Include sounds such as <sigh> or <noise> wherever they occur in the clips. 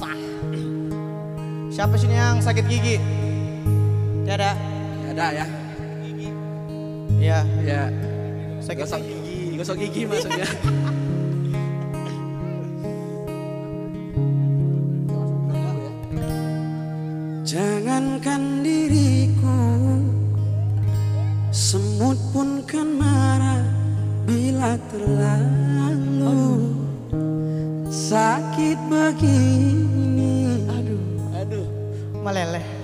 Sah. Siapa sini yang sakit gigi? Tidak ada. Ya ada ya. Iya. Ya. Sakit Gosok gigi, gosok gigi maksudnya. Jangankan diriku Semut pun kan marah Bila terlalu Sakit begini. Meleleh.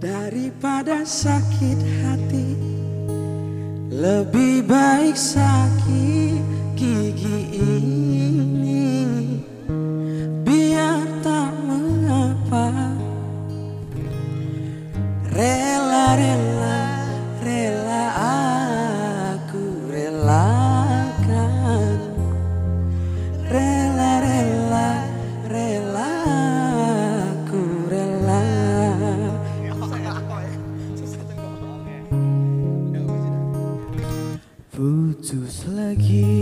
Daripada sakit hati Lebih baik sakit gigi ini Biar tak mengapa Rela, rela,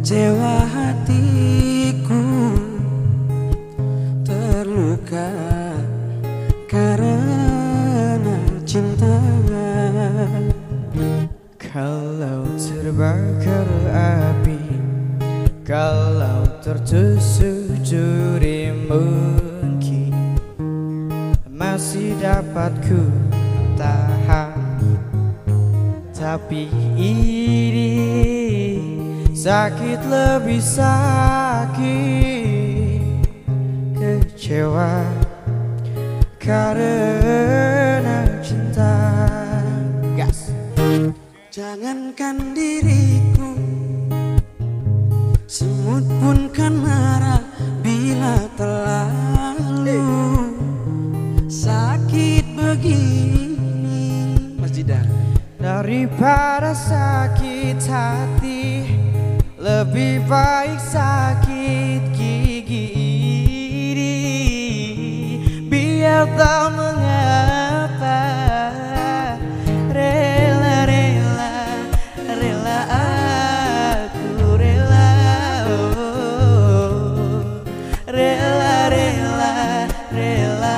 Kecewa hatiku. Terluka Karena cinta. Kalau terbakar api Kalau tertusuk duri mungkin Masih dapat ku tahan. Tapi ini sakit lebih sakit. Kecewa. Karena cinta. Gas. Jangankan diriku. Semut pun kan marah Bila terlalu Sakit begini. Mas. Daripada sakit hati Lebih baik sakit gigi ini Biar tak mengapa. Rela, rela, rela aku rela oh. Rela, rela, rela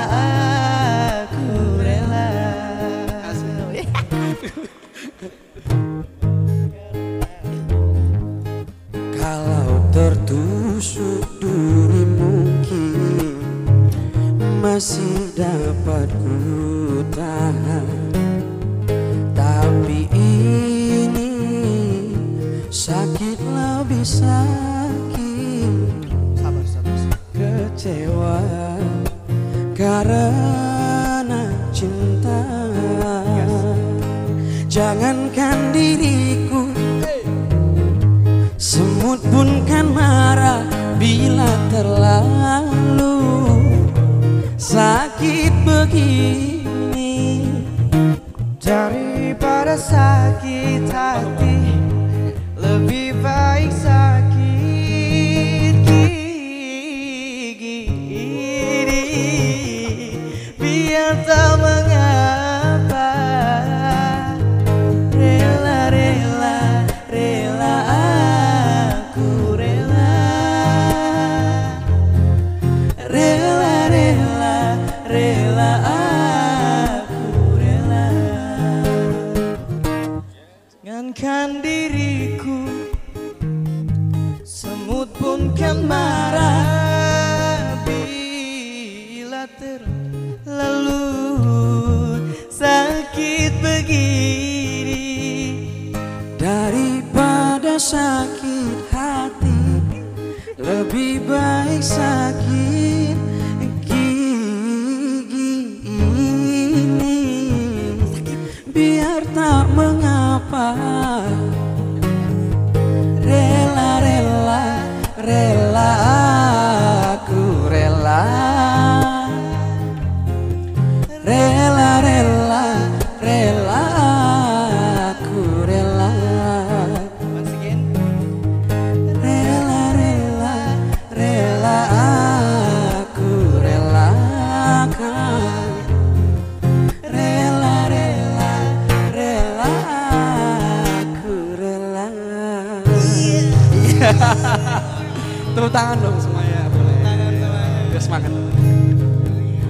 aku rela. Kalau <laughs> Masih dapat ku tahan Tapi ini sakit lebih sakit. Sabar, sabar, sabar. Kecewa karena cinta. Jangankan diriku Semut pun kan marah bila terlalu sakit begini. Daripada sakit hati Lebih baik sakit begini Daripada sakit hati. Lebih baik sakit gigi ini. Biar tak mengapa. Rela, rela, rela Tepuk tangan dong semuanya boleh. Biar semangat.